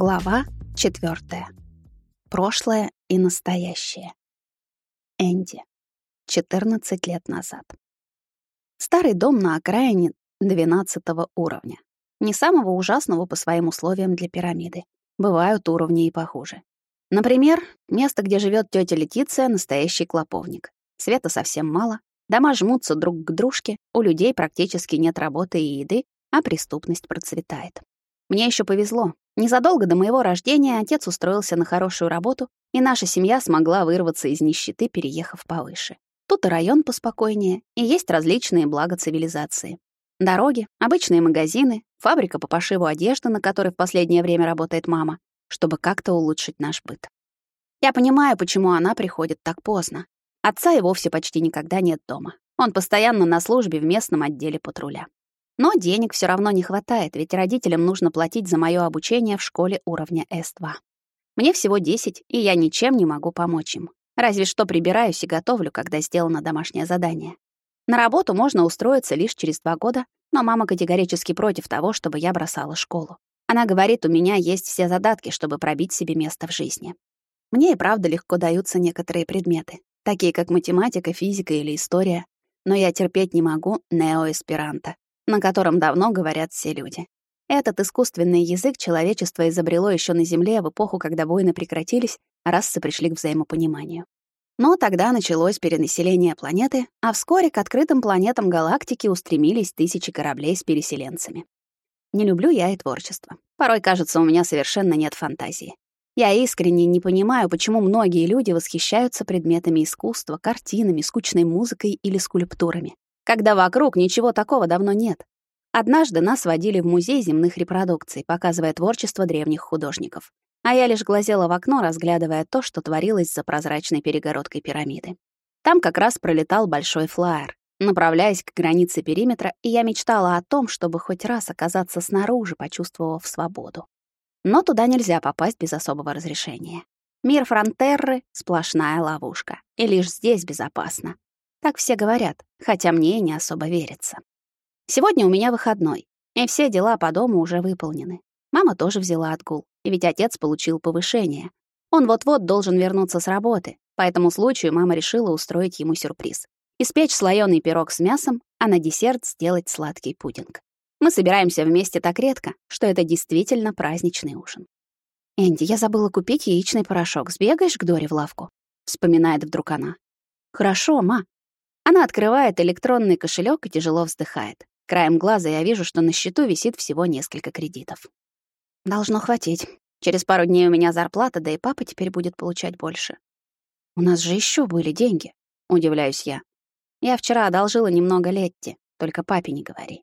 Глава четвертая. Прошлое и настоящее. Энди. 14 лет назад. Старый дом на окраине 12 уровня. Не самого ужасного по своим условиям для пирамиды. Бывают уровни и похуже. Например, место, где живет тетя Летиция, настоящий клоповник. Света совсем мало, дома жмутся друг к дружке, у людей практически нет работы и еды, а преступность процветает. Мне еще повезло. Незадолго до моего рождения отец устроился на хорошую работу, и наша семья смогла вырваться из нищеты, переехав повыше. Тут и район поспокойнее, и есть различные блага цивилизации. Дороги, обычные магазины, фабрика по пошиву одежды, на которой в последнее время работает мама, чтобы как-то улучшить наш быт. Я понимаю, почему она приходит так поздно. Отца и вовсе почти никогда нет дома. Он постоянно на службе в местном отделе патруля. Но денег все равно не хватает, ведь родителям нужно платить за моё обучение в школе уровня С2. Мне всего 10, и я ничем не могу помочь им. Разве что прибираюсь и готовлю, когда сделано домашнее задание. На работу можно устроиться лишь через два года, но мама категорически против того, чтобы я бросала школу. Она говорит, у меня есть все задатки, чтобы пробить себе место в жизни. Мне и правда легко даются некоторые предметы, такие как математика, физика или история, но я терпеть не могу неоэсперанто, на котором давно говорят все люди. Этот искусственный язык человечество изобрело еще на Земле в эпоху, когда войны прекратились, а расы пришли к взаимопониманию. Но тогда началось перенаселение планеты, а вскоре к открытым планетам галактики устремились тысячи кораблей с переселенцами. Не люблю я и творчество. Порой кажется, у меня совершенно нет фантазии. Я искренне не понимаю, почему многие люди восхищаются предметами искусства, картинами, скучной музыкой или скульптурами, когда вокруг ничего такого давно нет. Однажды нас водили в музей земных репродукций, показывая творчество древних художников а я лишь глазела в окно, разглядывая то, что творилось за прозрачной перегородкой пирамиды. Там как раз пролетал большой флайер, направляясь к границе периметра, и я мечтала о том, чтобы хоть раз оказаться снаружи, почувствовав свободу. Но туда нельзя попасть без особого разрешения. Мир Фронтерры — сплошная ловушка, и лишь здесь безопасно. Так все говорят, хотя мне и не особо верится. Сегодня у меня выходной, и все дела по дому уже выполнены. Мама тоже взяла отгул, ведь отец получил повышение. Он вот-вот должен вернуться с работы, по этому случаю мама решила устроить ему сюрприз. Испечь слоёный пирог с мясом, а на десерт сделать сладкий пудинг. Мы собираемся вместе так редко, что это действительно праздничный ужин. «Энди, я забыла купить яичный порошок. Сбегаешь к Доре в лавку?» — вспоминает вдруг она. «Хорошо, ма». Она открывает электронный кошелек и тяжело вздыхает. Краем глаза я вижу, что на счету висит всего несколько кредитов. Должно хватить. Через пару дней у меня зарплата, да и папа теперь будет получать больше. У нас же еще были деньги, удивляюсь я. Я вчера одолжила немного Летти, только папе не говори.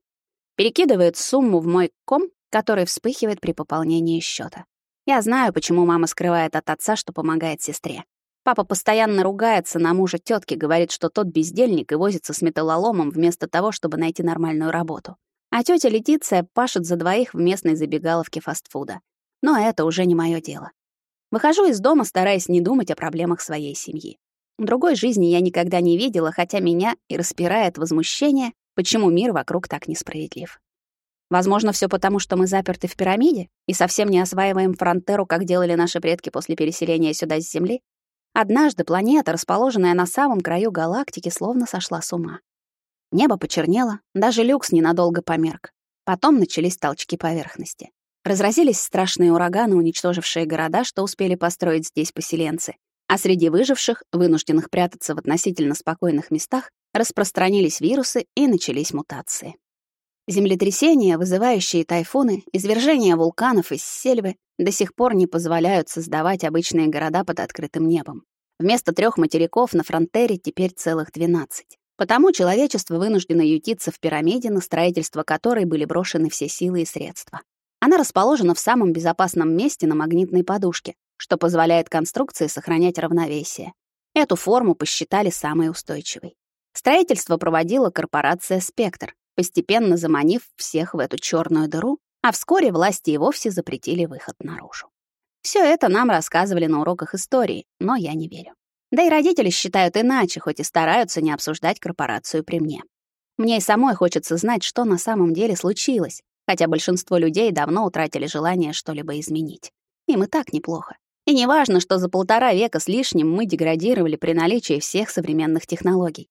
Перекидывает сумму в мой ком, который вспыхивает при пополнении счета. Я знаю, почему мама скрывает от отца, что помогает сестре. Папа постоянно ругается на мужа тетки, говорит, что тот бездельник и возится с металлоломом вместо того, чтобы найти нормальную работу. А тетя Летиция пашет за двоих в местной забегаловке фастфуда. Но это уже не мое дело. Выхожу из дома, стараясь не думать о проблемах своей семьи. Другой жизни я никогда не видела, хотя меня и распирает возмущение, почему мир вокруг так несправедлив. Возможно, все потому, что мы заперты в пирамиде и совсем не осваиваем фронтеру, как делали наши предки после переселения сюда с Земли. Однажды планета, расположенная на самом краю галактики, словно сошла с ума. Небо почернело, даже люкс ненадолго померк. Потом начались толчки поверхности. Разразились страшные ураганы, уничтожившие города, что успели построить здесь поселенцы. А среди выживших, вынужденных прятаться в относительно спокойных местах, распространились вирусы и начались мутации. Землетрясения, вызывающие тайфуны, извержения вулканов из сельвы до сих пор не позволяют создавать обычные города под открытым небом. Вместо трех материков на фронтере теперь целых 12. Потому человечество вынуждено ютиться в пирамиде, на строительство которой были брошены все силы и средства. Она расположена в самом безопасном месте на магнитной подушке, что позволяет конструкции сохранять равновесие. Эту форму посчитали самой устойчивой. Строительство проводила корпорация «Спектр», постепенно заманив всех в эту черную дыру, а вскоре власти и вовсе запретили выход наружу. Все это нам рассказывали на уроках истории, но я не верю. Да и родители считают иначе, хоть и стараются не обсуждать корпорацию при мне. Мне и самой хочется знать, что на самом деле случилось, хотя большинство людей давно утратили желание что-либо изменить. Им и так неплохо. И не важно, что за полтора века с лишним мы деградировали при наличии всех современных технологий.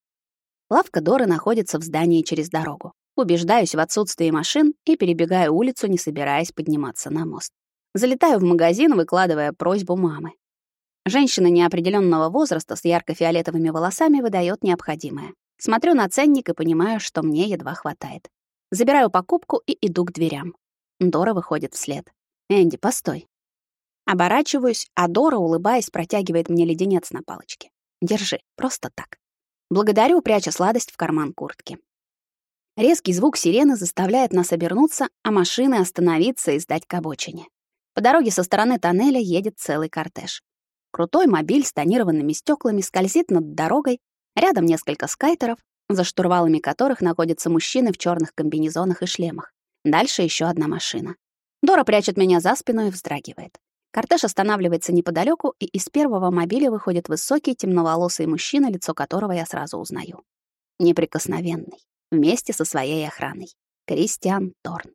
Лавка Доры находится в здании через дорогу. Убеждаюсь в отсутствии машин и перебегаю улицу, не собираясь подниматься на мост. Залетаю в магазин, выкладывая просьбу мамы. Женщина неопределенного возраста с ярко-фиолетовыми волосами выдает необходимое. Смотрю на ценник и понимаю, что мне едва хватает. Забираю покупку и иду к дверям. Дора выходит вслед. «Энди, постой». Оборачиваюсь, а Дора, улыбаясь, протягивает мне леденец на палочке. «Держи, просто так». Благодарю, пряча сладость в карман куртки. Резкий звук сирены заставляет нас обернуться, а машины остановиться и сдать к обочине. По дороге со стороны тоннеля едет целый кортеж. Крутой мобиль с тонированными стеклами скользит над дорогой, рядом несколько скайтеров, за штурвалами которых находятся мужчины в черных комбинезонах и шлемах. Дальше еще одна машина. Дора прячет меня за спину и вздрагивает. Кортеж останавливается неподалеку, и из первого мобиля выходит высокий темноволосый мужчина, лицо которого я сразу узнаю. Неприкосновенный, вместе со своей охраной. Кристиан Торн.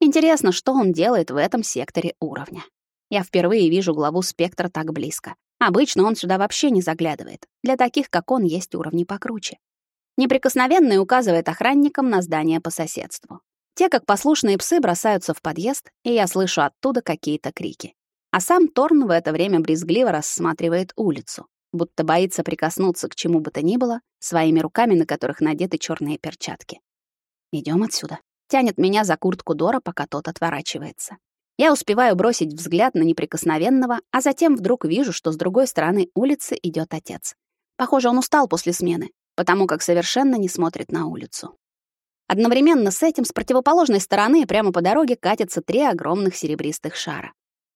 Интересно, что он делает в этом секторе уровня. Я впервые вижу главу спектра так близко. Обычно он сюда вообще не заглядывает. Для таких, как он, есть уровни покруче. Неприкосновенный указывает охранникам на здание по соседству. Те, как послушные псы, бросаются в подъезд, и я слышу оттуда какие-то крики. А сам Торн в это время брезгливо рассматривает улицу, будто боится прикоснуться к чему бы то ни было своими руками, на которых надеты черные перчатки. Идем отсюда. Тянет меня за куртку Дора, пока тот отворачивается. Я успеваю бросить взгляд на неприкосновенного, а затем вдруг вижу, что с другой стороны улицы идет отец. Похоже, он устал после смены, потому как совершенно не смотрит на улицу. Одновременно с этим с противоположной стороны прямо по дороге катятся три огромных серебристых шара.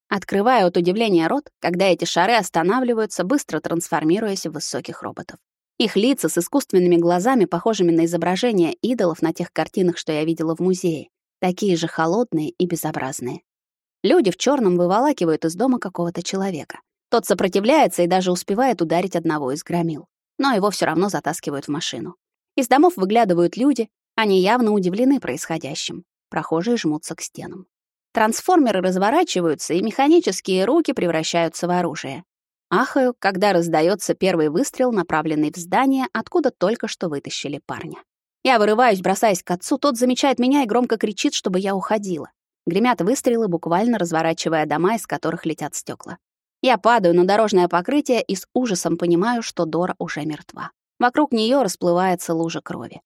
Открываю от удивления рот, когда эти шары останавливаются, быстро трансформируясь в высоких роботов. Их лица с искусственными глазами, похожими на изображения идолов на тех картинах, что я видела в музее, такие же холодные и безобразные. Люди в черном выволакивают из дома какого-то человека. Тот сопротивляется и даже успевает ударить одного из громил. Но его все равно затаскивают в машину. Из домов выглядывают люди, они явно удивлены происходящим. Прохожие жмутся к стенам. Трансформеры разворачиваются, и механические руки превращаются в оружие. Ахаю, когда раздается первый выстрел, направленный в здание, откуда только что вытащили парня. Я вырываюсь, бросаясь к отцу, тот замечает меня и громко кричит, чтобы я уходила. Гремят выстрелы, буквально разворачивая дома, из которых летят стекла. Я падаю на дорожное покрытие и с ужасом понимаю, что Дора уже мертва. Вокруг нее расплывается лужа крови.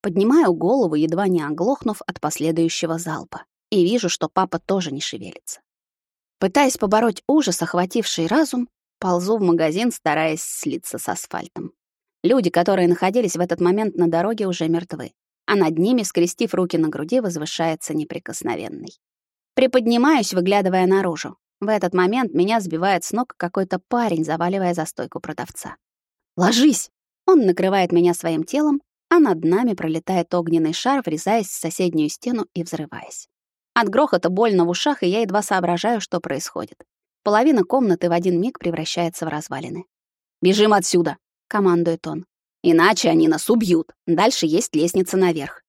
Поднимаю голову, едва не оглохнув от последующего залпа и вижу, что папа тоже не шевелится. Пытаясь побороть ужас, охвативший разум, ползу в магазин, стараясь слиться с асфальтом. Люди, которые находились в этот момент на дороге, уже мертвы, а над ними, скрестив руки на груди, возвышается неприкосновенный. Приподнимаюсь, выглядывая наружу. В этот момент меня сбивает с ног какой-то парень, заваливая за стойку продавца. «Ложись!» Он накрывает меня своим телом, а над нами пролетает огненный шар, врезаясь в соседнюю стену и взрываясь. От грохота больно в ушах, и я едва соображаю, что происходит. Половина комнаты в один миг превращается в развалины. «Бежим отсюда!» — командует он. «Иначе они нас убьют. Дальше есть лестница наверх».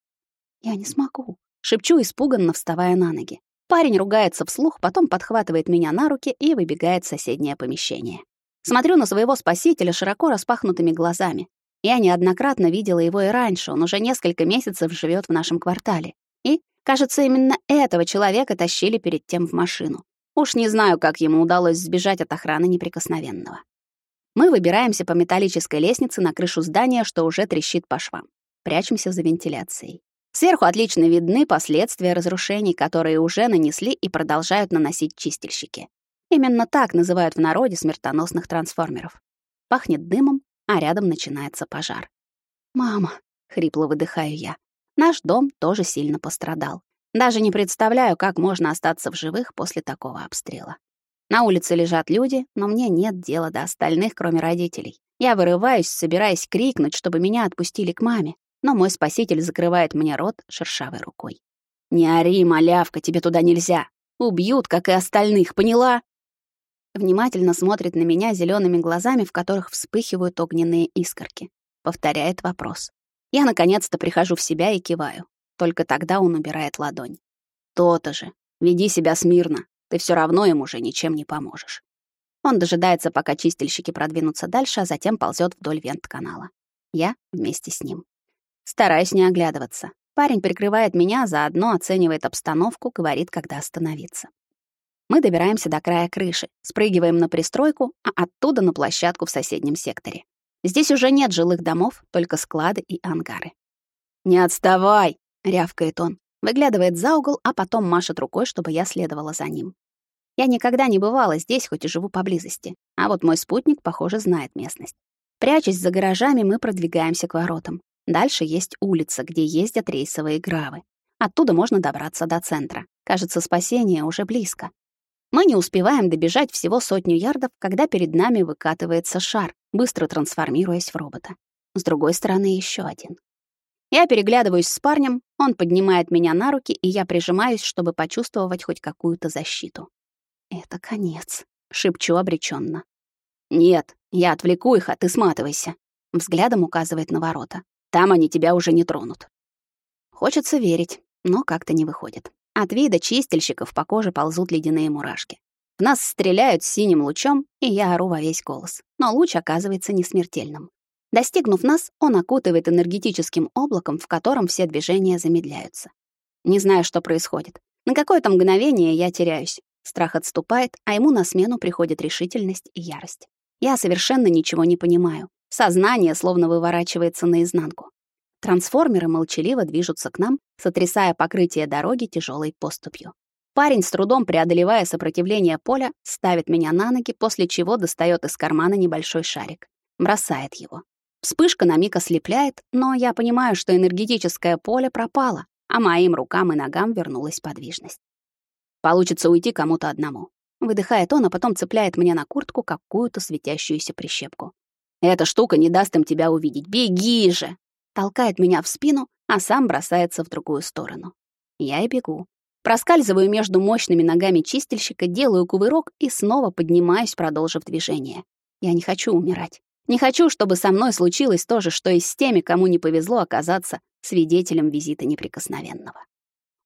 «Я не смогу», — шепчу, испуганно вставая на ноги. Парень ругается вслух, потом подхватывает меня на руки и выбегает в соседнее помещение. Смотрю на своего спасителя широко распахнутыми глазами. Я неоднократно видела его и раньше, он уже несколько месяцев живет в нашем квартале. Кажется, именно этого человека тащили перед тем в машину. Уж не знаю, как ему удалось сбежать от охраны неприкосновенного. Мы выбираемся по металлической лестнице на крышу здания, что уже трещит по швам. Прячемся за вентиляцией. Сверху отлично видны последствия разрушений, которые уже нанесли и продолжают наносить чистильщики. Именно так называют в народе смертоносных трансформеров. Пахнет дымом, а рядом начинается пожар. «Мама», — хрипло выдыхаю я, Наш дом тоже сильно пострадал. Даже не представляю, как можно остаться в живых после такого обстрела. На улице лежат люди, но мне нет дела до остальных, кроме родителей. Я вырываюсь, собираясь крикнуть, чтобы меня отпустили к маме, но мой спаситель закрывает мне рот шершавой рукой. «Не ори, малявка, тебе туда нельзя. Убьют, как и остальных, поняла?» Внимательно смотрит на меня зелеными глазами, в которых вспыхивают огненные искорки. Повторяет вопрос. Я наконец-то прихожу в себя и киваю. Только тогда он убирает ладонь. То-то же. Веди себя смирно. Ты все равно им уже ничем не поможешь. Он дожидается, пока чистильщики продвинутся дальше, а затем ползет вдоль вент-канала. Я вместе с ним. Стараюсь не оглядываться. Парень прикрывает меня, заодно оценивает обстановку, говорит, когда остановиться. Мы добираемся до края крыши, спрыгиваем на пристройку, а оттуда на площадку в соседнем секторе. Здесь уже нет жилых домов, только склады и ангары. «Не отставай!» — рявкает он. Выглядывает за угол, а потом машет рукой, чтобы я следовала за ним. Я никогда не бывала здесь, хоть и живу поблизости. А вот мой спутник, похоже, знает местность. Прячась за гаражами, мы продвигаемся к воротам. Дальше есть улица, где ездят рейсовые гравы. Оттуда можно добраться до центра. Кажется, спасение уже близко. Мы не успеваем добежать всего сотню ярдов, когда перед нами выкатывается шар, быстро трансформируясь в робота. С другой стороны еще один. Я переглядываюсь с парнем, он поднимает меня на руки, и я прижимаюсь, чтобы почувствовать хоть какую-то защиту. «Это конец», — шепчу обреченно. «Нет, я отвлеку их, а ты сматывайся», — взглядом указывает на ворота. «Там они тебя уже не тронут». Хочется верить, но как-то не выходит. От вида чистильщиков по коже ползут ледяные мурашки. Нас стреляют синим лучом, и я ору во весь голос. Но луч оказывается не смертельным. Достигнув нас, он окутывает энергетическим облаком, в котором все движения замедляются. Не знаю, что происходит. На какое-то мгновение я теряюсь. Страх отступает, а ему на смену приходит решительность и ярость. Я совершенно ничего не понимаю. Сознание словно выворачивается наизнанку. Трансформеры молчаливо движутся к нам, сотрясая покрытие дороги тяжелой поступью. Парень, с трудом преодолевая сопротивление поля, ставит меня на ноги, после чего достает из кармана небольшой шарик. Бросает его. Вспышка на миг ослепляет, но я понимаю, что энергетическое поле пропало, а моим рукам и ногам вернулась подвижность. Получится уйти кому-то одному. Выдыхает он, а потом цепляет мне на куртку какую-то светящуюся прищепку. «Эта штука не даст им тебя увидеть. Беги же!» Толкает меня в спину, а сам бросается в другую сторону. Я и бегу. Проскальзываю между мощными ногами чистильщика, делаю кувырок и снова поднимаюсь, продолжив движение. Я не хочу умирать. Не хочу, чтобы со мной случилось то же, что и с теми, кому не повезло оказаться свидетелем визита неприкосновенного.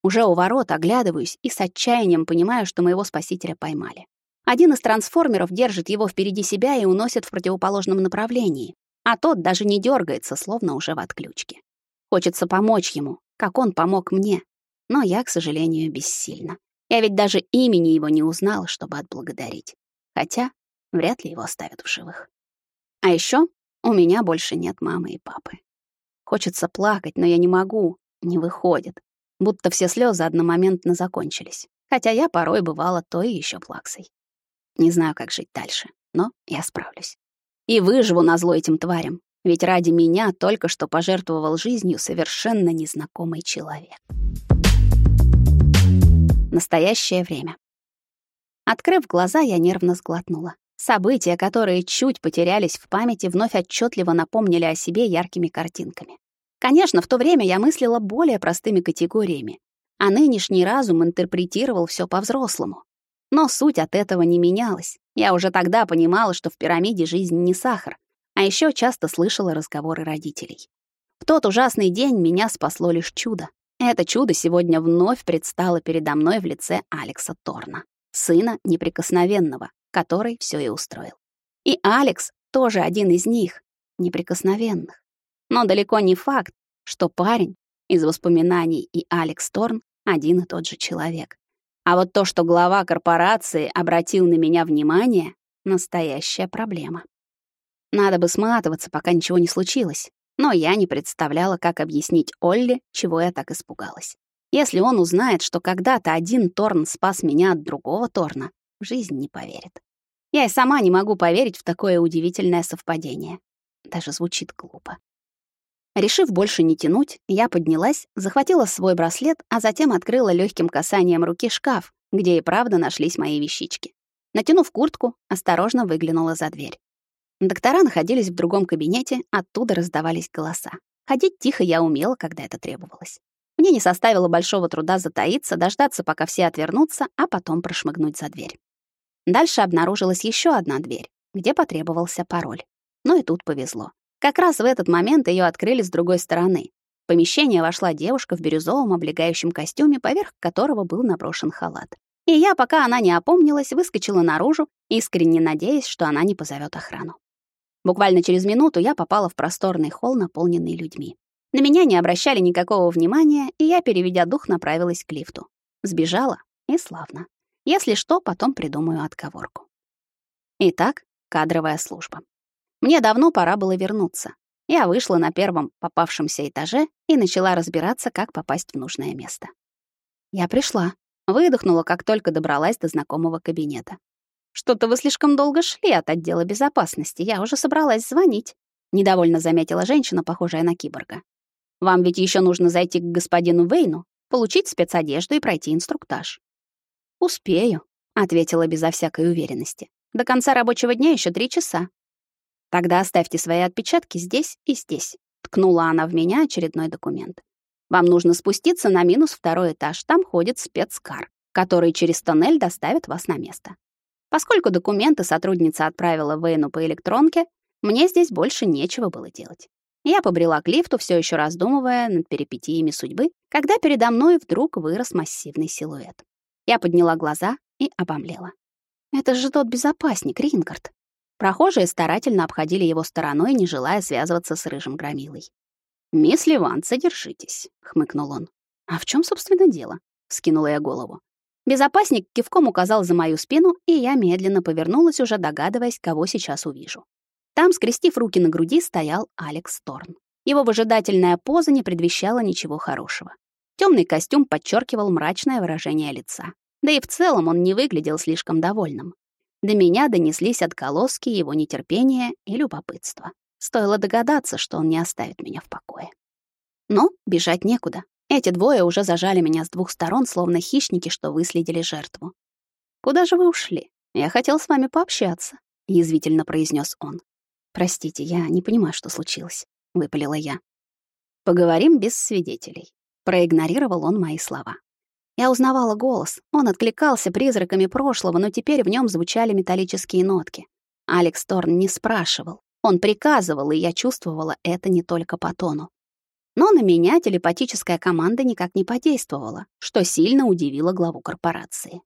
Уже у ворот оглядываюсь и с отчаянием понимаю, что моего спасителя поймали. Один из трансформеров держит его впереди себя и уносит в противоположном направлении, а тот даже не дергается, словно уже в отключке. Хочется помочь ему, как он помог мне, но я, к сожалению, бессильна. Я ведь даже имени его не узнала, чтобы отблагодарить. Хотя вряд ли его оставят в живых. А еще у меня больше нет мамы и папы. Хочется плакать, но я не могу, не выходит будто все слезы одномоментно закончились. Хотя я порой бывала той еще плаксой. Не знаю, как жить дальше, но я справлюсь. И выживу назло этим тварям, ведь ради меня только что пожертвовал жизнью совершенно незнакомый человек. Настоящее время. Открыв глаза, я нервно сглотнула. События, которые чуть потерялись в памяти, вновь отчетливо напомнили о себе яркими картинками. Конечно, в то время я мыслила более простыми категориями, а нынешний разум интерпретировал все по-взрослому. Но суть от этого не менялась. Я уже тогда понимала, что в пирамиде жизнь не сахар, а еще часто слышала разговоры родителей. В тот ужасный день меня спасло лишь чудо. Это чудо сегодня вновь предстало передо мной в лице Алекса Торна, сына неприкосновенного, который все и устроил. И Алекс тоже один из них, неприкосновенных. Но далеко не факт, что парень из воспоминаний и Алекс Торн один и тот же человек. А вот то, что глава корпорации обратил на меня внимание, настоящая проблема. Надо бы сматываться, пока ничего не случилось. Но я не представляла, как объяснить Олли, чего я так испугалась. Если он узнает, что когда-то один Торн спас меня от другого Торна, в жизнь не поверит. Я и сама не могу поверить в такое удивительное совпадение. Даже звучит глупо. Решив больше не тянуть, я поднялась, захватила свой браслет, а затем открыла легким касанием руки шкаф, где и правда нашлись мои вещички. Натянув куртку, осторожно выглянула за дверь. Доктора находились в другом кабинете, оттуда раздавались голоса. Ходить тихо я умела, когда это требовалось. Мне не составило большого труда затаиться, дождаться, пока все отвернутся, а потом прошмыгнуть за дверь. Дальше обнаружилась еще одна дверь, где потребовался пароль. Но и тут повезло. Как раз в этот момент ее открыли с другой стороны. В помещение вошла девушка в бирюзовом облегающем костюме, поверх которого был наброшен халат. И я, пока она не опомнилась, выскочила наружу, искренне надеясь, что она не позовет охрану. Буквально через минуту я попала в просторный холл, наполненный людьми. На меня не обращали никакого внимания, и я, переведя дух, направилась к лифту. Сбежала, и славно. Если что, потом придумаю отговорку. Итак, кадровая служба. Мне давно пора было вернуться. Я вышла на первом попавшемся этаже и начала разбираться, как попасть в нужное место. Я пришла, выдохнула, как только добралась до знакомого кабинета. Что-то вы слишком долго шли от отдела безопасности. Я уже собралась звонить, недовольно заметила женщина, похожая на киборга. Вам ведь еще нужно зайти к господину Вейну, получить спецодежду и пройти инструктаж. Успею, ответила безо всякой уверенности. До конца рабочего дня еще три часа. Тогда оставьте свои отпечатки здесь и здесь. Ткнула она в меня очередной документ. Вам нужно спуститься на минус второй этаж. Там ходит спецкар, который через тоннель доставит вас на место. Поскольку документы сотрудница отправила Вейну по электронке, мне здесь больше нечего было делать. Я побрела к лифту, все еще раздумывая над перипетиями судьбы, когда передо мной вдруг вырос массивный силуэт. Я подняла глаза и обомлела. Это же тот безопасник, Рингард. Прохожие старательно обходили его стороной, не желая связываться с рыжим громилой. «Мисс Ливан, содержитесь», — хмыкнул он. «А в чем, собственно, дело?» — скинула я голову. Безопасник кивком указал за мою спину, и я медленно повернулась, уже догадываясь, кого сейчас увижу. Там, скрестив руки на груди, стоял Алекс Торн. Его выжидательная поза не предвещала ничего хорошего. Темный костюм подчеркивал мрачное выражение лица. Да и в целом он не выглядел слишком довольным. До меня донеслись отголоски его нетерпения и любопытства. Стоило догадаться, что он не оставит меня в покое. Но бежать некуда. Эти двое уже зажали меня с двух сторон, словно хищники, что выследили жертву. «Куда же вы ушли? Я хотел с вами пообщаться», — язвительно произнес он. «Простите, я не понимаю, что случилось», — выпалила я. «Поговорим без свидетелей», — проигнорировал он мои слова. Я узнавала голос. Он откликался призраками прошлого, но теперь в нем звучали металлические нотки. Алекс Торн не спрашивал. Он приказывал, и я чувствовала это не только по тону. Но на меня телепатическая команда никак не подействовала, что сильно удивило главу корпорации.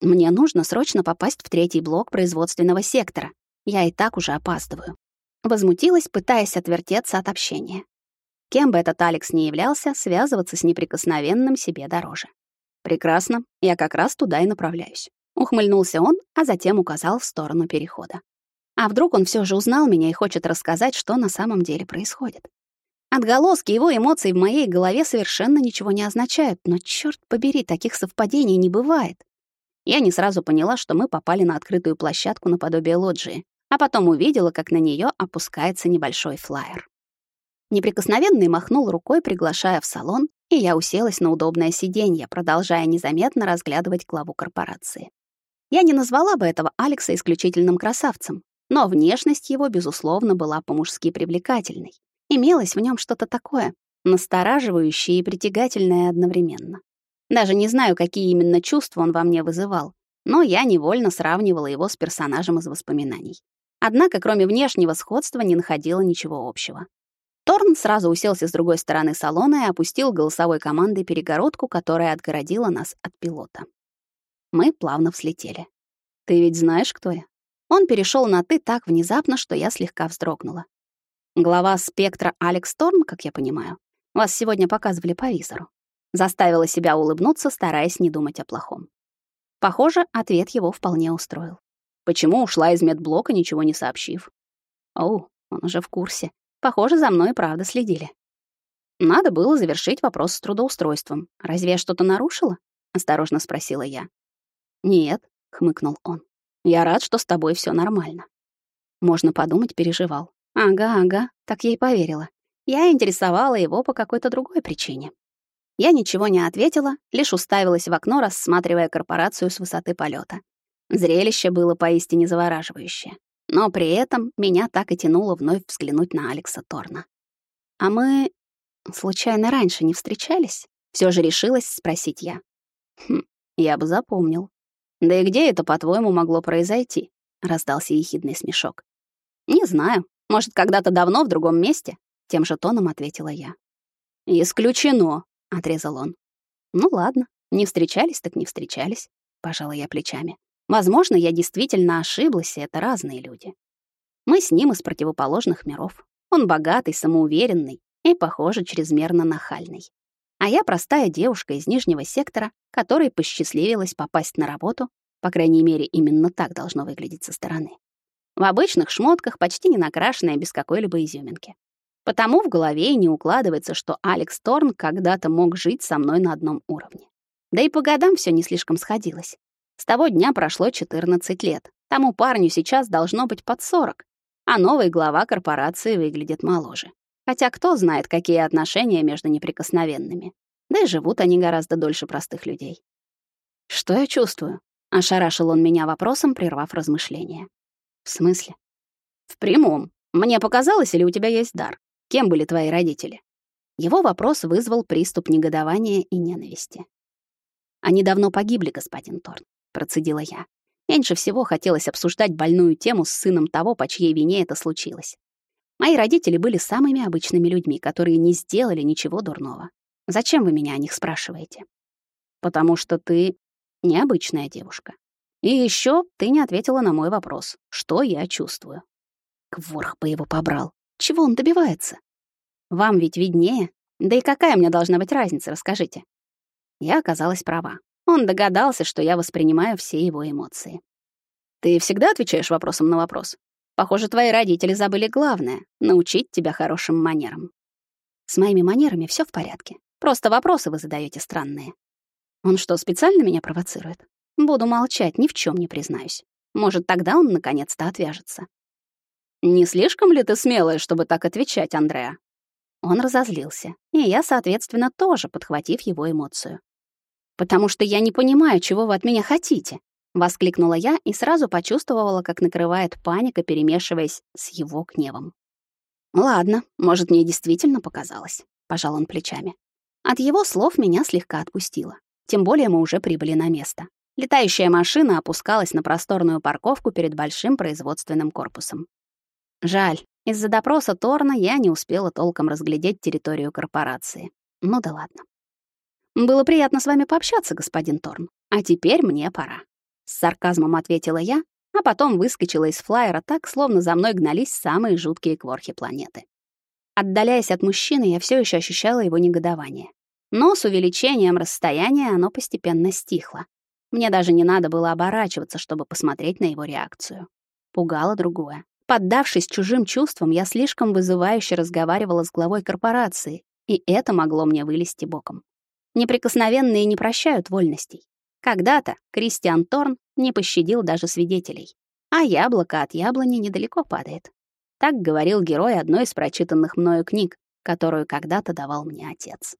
Мне нужно срочно попасть в третий блок производственного сектора. Я и так уже опаздываю. Возмутилась, пытаясь отвертеться от общения. Кем бы этот Алекс ни являлся, связываться с неприкосновенным себе дороже. Прекрасно, я как раз туда и направляюсь. Ухмыльнулся он, а затем указал в сторону перехода. А вдруг он все же узнал меня и хочет рассказать, что на самом деле происходит? Отголоски его эмоций в моей голове совершенно ничего не означают, но черт побери, таких совпадений не бывает. Я не сразу поняла, что мы попали на открытую площадку наподобие лоджии, а потом увидела, как на нее опускается небольшой флаер. Неприкосновенный махнул рукой, приглашая в салон, и я уселась на удобное сиденье, продолжая незаметно разглядывать главу корпорации. Я не назвала бы этого Алекса исключительным красавцем, но внешность его, безусловно, была по-мужски привлекательной. Имелось в нем что-то такое, настораживающее и притягательное одновременно. Даже не знаю, какие именно чувства он во мне вызывал, но я невольно сравнивала его с персонажем из воспоминаний. Однако, кроме внешнего сходства, не находила ничего общего. Торн сразу уселся с другой стороны салона и опустил голосовой командой перегородку, которая отгородила нас от пилота. Мы плавно взлетели. «Ты ведь знаешь, кто я?» Он перешел на «ты» так внезапно, что я слегка вздрогнула. Глава спектра Алекс Торн, как я понимаю, вас сегодня показывали по визору. Заставила себя улыбнуться, стараясь не думать о плохом. Похоже, ответ его вполне устроил. Почему ушла из медблока, ничего не сообщив? Оу, он уже в курсе. Похоже, за мной правда следили. Надо было завершить вопрос с трудоустройством. Разве я что-то нарушила? осторожно спросила я. Нет, хмыкнул он. Я рад, что с тобой все нормально. Можно подумать, переживал. Ага, ага, так и поверила. Я интересовала его по какой-то другой причине. Я ничего не ответила, лишь уставилась в окно, рассматривая корпорацию с высоты полета. Зрелище было поистине завораживающее. Но при этом меня так и тянуло вновь взглянуть на Алекса Торна. «А мы, случайно, раньше не встречались?» Все же решилась спросить я. «Хм, я бы запомнил. Да и где это, по-твоему, могло произойти?» — раздался ехидный смешок. «Не знаю. Может, когда-то давно в другом месте?» Тем же тоном ответила я. «Исключено», — отрезал он. «Ну ладно, не встречались так не встречались. пожала я плечами. Возможно, я действительно ошиблась, и это разные люди. Мы с ним из противоположных миров. Он богатый, самоуверенный и, похоже, чрезмерно нахальный. А я простая девушка из нижнего сектора, которой посчастливилось попасть на работу, по крайней мере, именно так должно выглядеть со стороны. В обычных шмотках, почти не накрашенная, без какой-либо изюминки. Потому в голове и не укладывается, что Алекс Торн когда-то мог жить со мной на одном уровне. Да и по годам все не слишком сходилось. С того дня прошло 14 лет. Тому парню сейчас должно быть под 40, а новый глава корпорации выглядит моложе. Хотя кто знает, какие отношения между неприкосновенными. Да и живут они гораздо дольше простых людей. «Что я чувствую?» — ошарашил он меня вопросом, прервав размышления. «В смысле?» «В прямом. Мне показалось, или у тебя есть дар? Кем были твои родители?» Его вопрос вызвал приступ негодования и ненависти. «Они давно погибли, господин Торн процедила я. Меньше всего хотелось обсуждать больную тему с сыном того, по чьей вине это случилось. Мои родители были самыми обычными людьми, которые не сделали ничего дурного. Зачем вы меня о них спрашиваете? Потому что ты необычная девушка. И еще ты не ответила на мой вопрос, что я чувствую. Кворх бы его побрал. Чего он добивается? Вам ведь виднее. Да и какая мне должна быть разница, расскажите. Я оказалась права. Он догадался, что я воспринимаю все его эмоции. Ты всегда отвечаешь вопросом на вопрос. Похоже, твои родители забыли главное — научить тебя хорошим манерам. С моими манерами все в порядке. Просто вопросы вы задаете странные. Он что, специально меня провоцирует? Буду молчать, ни в чем не признаюсь. Может, тогда он наконец-то отвяжется. Не слишком ли ты смелая, чтобы так отвечать, Андреа? Он разозлился, и я, соответственно, тоже, подхватив его эмоцию. «Потому что я не понимаю, чего вы от меня хотите», — воскликнула я и сразу почувствовала, как накрывает паника, перемешиваясь с его гневом. «Ладно, может, мне действительно показалось», — пожал он плечами. От его слов меня слегка отпустило. Тем более мы уже прибыли на место. Летающая машина опускалась на просторную парковку перед большим производственным корпусом. Жаль, из-за допроса Торна я не успела толком разглядеть территорию корпорации. Ну да ладно. Было приятно с вами пообщаться, господин Торн. А теперь мне пора. С сарказмом ответила я, а потом выскочила из флайера так, словно за мной гнались самые жуткие кворхи планеты. Отдаляясь от мужчины, я все еще ощущала его негодование. Но с увеличением расстояния оно постепенно стихло. Мне даже не надо было оборачиваться, чтобы посмотреть на его реакцию. Пугало другое. Поддавшись чужим чувствам, я слишком вызывающе разговаривала с главой корпорации, и это могло мне вылезти боком. Неприкосновенные не прощают вольностей. Когда-то Кристиан Торн не пощадил даже свидетелей. А яблоко от яблони недалеко падает. Так говорил герой одной из прочитанных мною книг, которую когда-то давал мне отец.